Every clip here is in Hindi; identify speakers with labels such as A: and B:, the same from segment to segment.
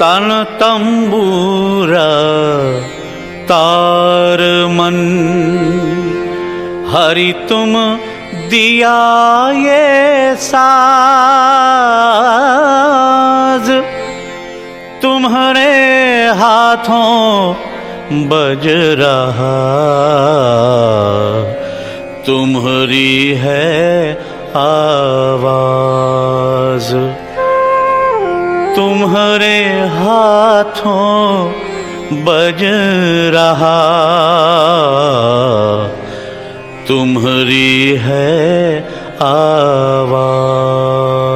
A: तन तंबूरा, तार मन। हरि तुम दिया ये साज, तुम्हारे हाथों बज रहा। तुम्हारी है आवाज़। तुम्हारे हाथों बज रहा। तुम्हारी है आवाज़।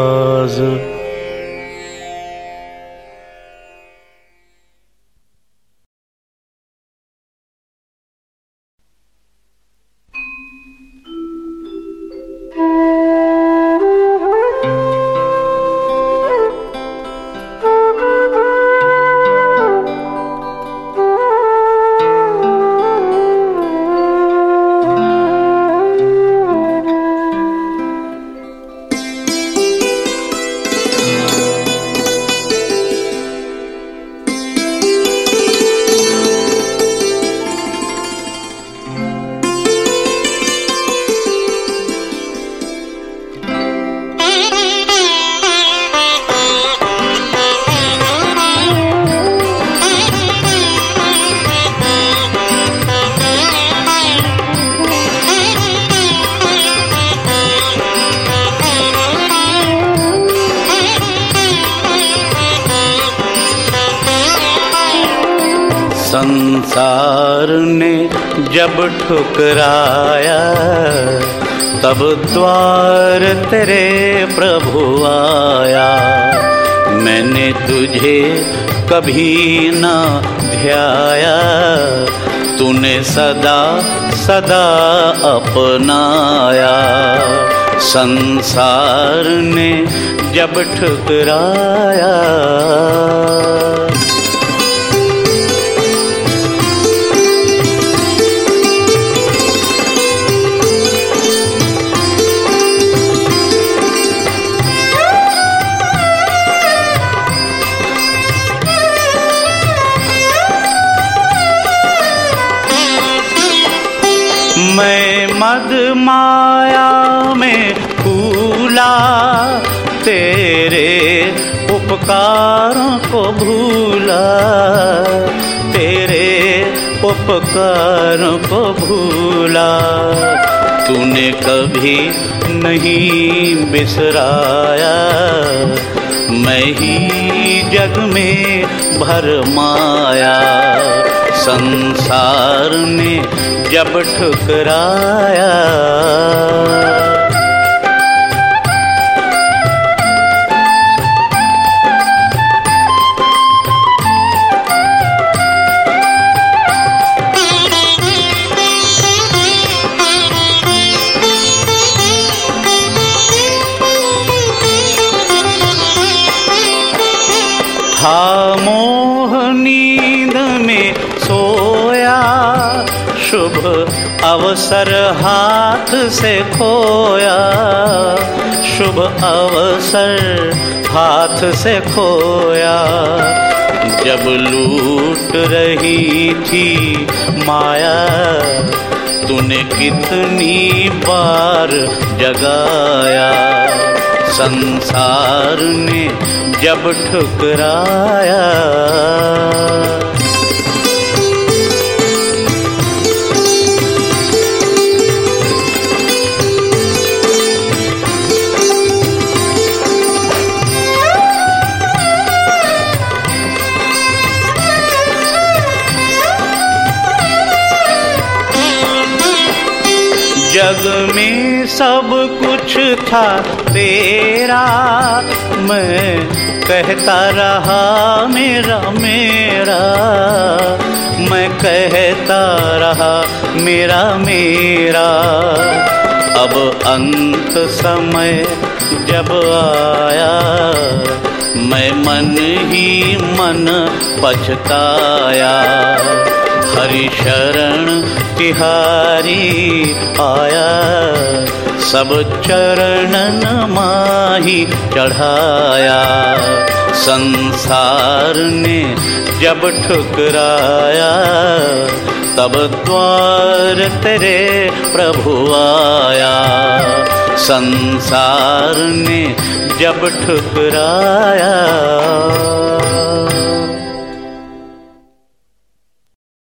A: संसार ने जब ठुकराया, तब द्वार तेरे प्रभु आया। मैंने तुझे कभी न ध्याया तूने सदा सदा अपनाया। संसार ने जब ठुकराया मैं मद माया में भूला तेरे उपकारों को भूला, तेरे उपकारों को भूला। तूने कभी नहीं बिसराया, मैं ही जग में भरमाया। संसार ने जब ठुकराया। था शुभ अवसर हाथ से खोया। शुभ अवसर हाथ से खोया। जब लूट रही थी माया, तूने कितनी बार जगाया। संसार ने जब ठुकराया। जग में सब कुछ था तेरा। मैं कहता रहा, मेरा मेरा। मैं कहता रहा, मेरा मेरा। अब अंत समय जब आया, मैं मन ही मन पछताया। हरि शरण तिहारी आया। सब चरणन माही चढ़ाया। संसार ने जब ठुकराया, तब द्वार तेरे प्रभु आया। संसार ने जब ठुकराया।